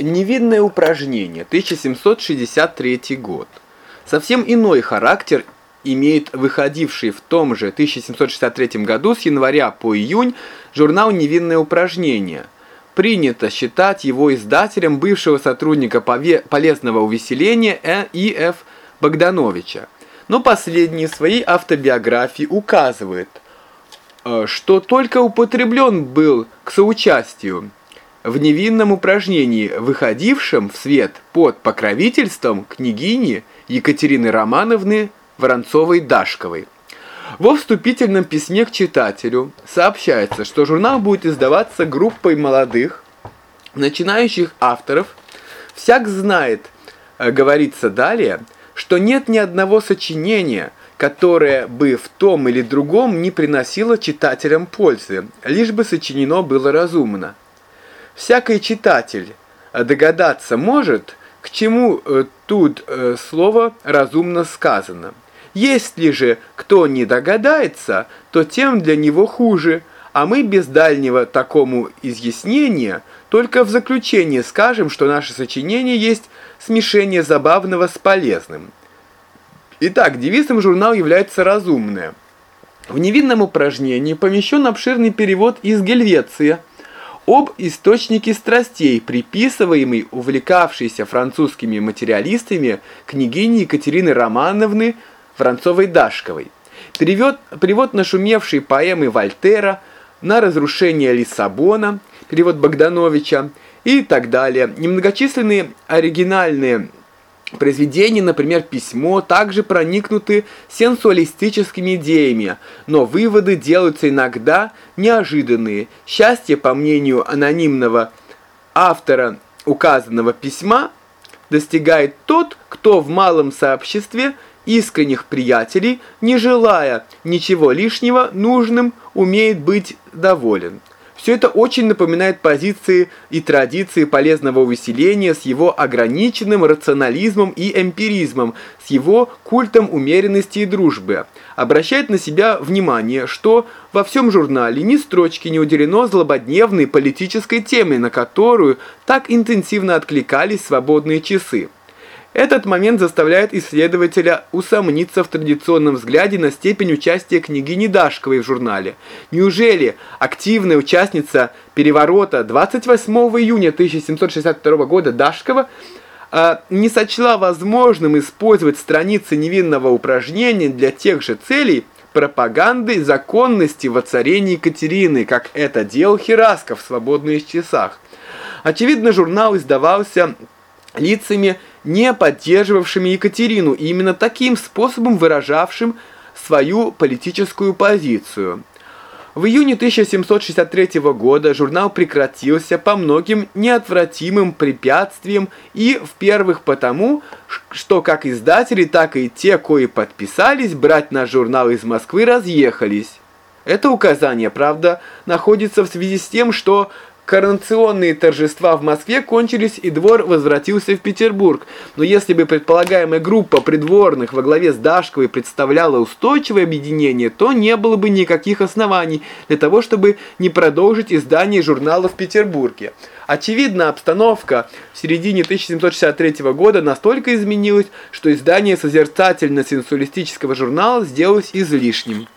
Невинное упражнение, 1763 год. Совсем иной характер имеет выходивший в том же 1763 году с января по июнь журнал «Невинное упражнение». Принято считать его издателем бывшего сотрудника полезного увеселения э. И.Ф. Богдановича. Но последний в своей автобиографии указывает, э, что только употреблен был к соучастию в невинном упражнении, выходившем в свет под покровительством княгини Екатерины Романовны Воронцовой-Дашковой. Во вступительном письме к читателю сообщается, что журнал будет издаваться группой молодых, начинающих авторов. Всяк знает, э, говорится далее, что нет ни одного сочинения, которое бы в том или другом не приносило читателям пользы, лишь бы сочинено было разумно. Всякий читатель догадаться может, к чему э, тут э, слово разумно сказано. Если же кто не догадается, то тем для него хуже, а мы без дальнего такому изъяснения только в заключение скажем, что наше сочинение есть смешение забавного с полезным. Итак, девизом журнала является «Разумное». В невинном упражнении помещен обширный перевод из Гельвеции об источнике страстей, приписываемый увлекавшейся французскими материалистами княгине Екатерины Романовны Воронцовой-Дашковой. Перевод, перевод нашумевшей поэмы Вольтера на разрушение Лиссабона, перевод Богдановича и так далее. Немногочисленные оригинальные произведения, например, письмо, также проникнуты сенсуалистическими идеями, но выводы делаются иногда неожиданные. Счастье, по мнению анонимного автора указанного письма, достигает тот, кто в малом сообществе искренних приятелей, не желая ничего лишнего, нужным, умеет быть доволен. Все это очень напоминает позиции и традиции полезного увеселения с его ограниченным рационализмом и эмпиризмом, с его культом умеренности и дружбы. Обращает на себя внимание, что во всем журнале ни строчки не уделено злободневной политической теме, на которую так интенсивно откликались свободные часы. Этот момент заставляет исследователя усомниться в традиционном взгляде на степень участия княгини Дашковой в журнале. Неужели активная участница переворота 28 июня 1762 года Дашкова э, не сочла возможным использовать страницы невинного упражнения для тех же целей пропаганды законности воцарения Екатерины, как это делал Херасков в свободных часах? Очевидно, журнал издавался лицами, не поддерживавшими Екатерину, и именно таким способом выражавшим свою политическую позицию. В июне 1763 года журнал прекратился по многим неотвратимым препятствиям и, в первых потому, что как издатели, так и те, кои подписались брать наш журнал из Москвы, разъехались. Это указание, правда, находится в связи с тем, что Коронационные торжества в Москве кончились, и двор возвратился в Петербург. Но если бы предполагаемая группа придворных во главе с Дашковой представляла устойчивое объединение, то не было бы никаких оснований для того, чтобы не продолжить издание журнала в Петербурге. Очевидно, обстановка в середине 1763 года настолько изменилась, что издание созерцательно-сенсуалистического журнала сделалось излишним.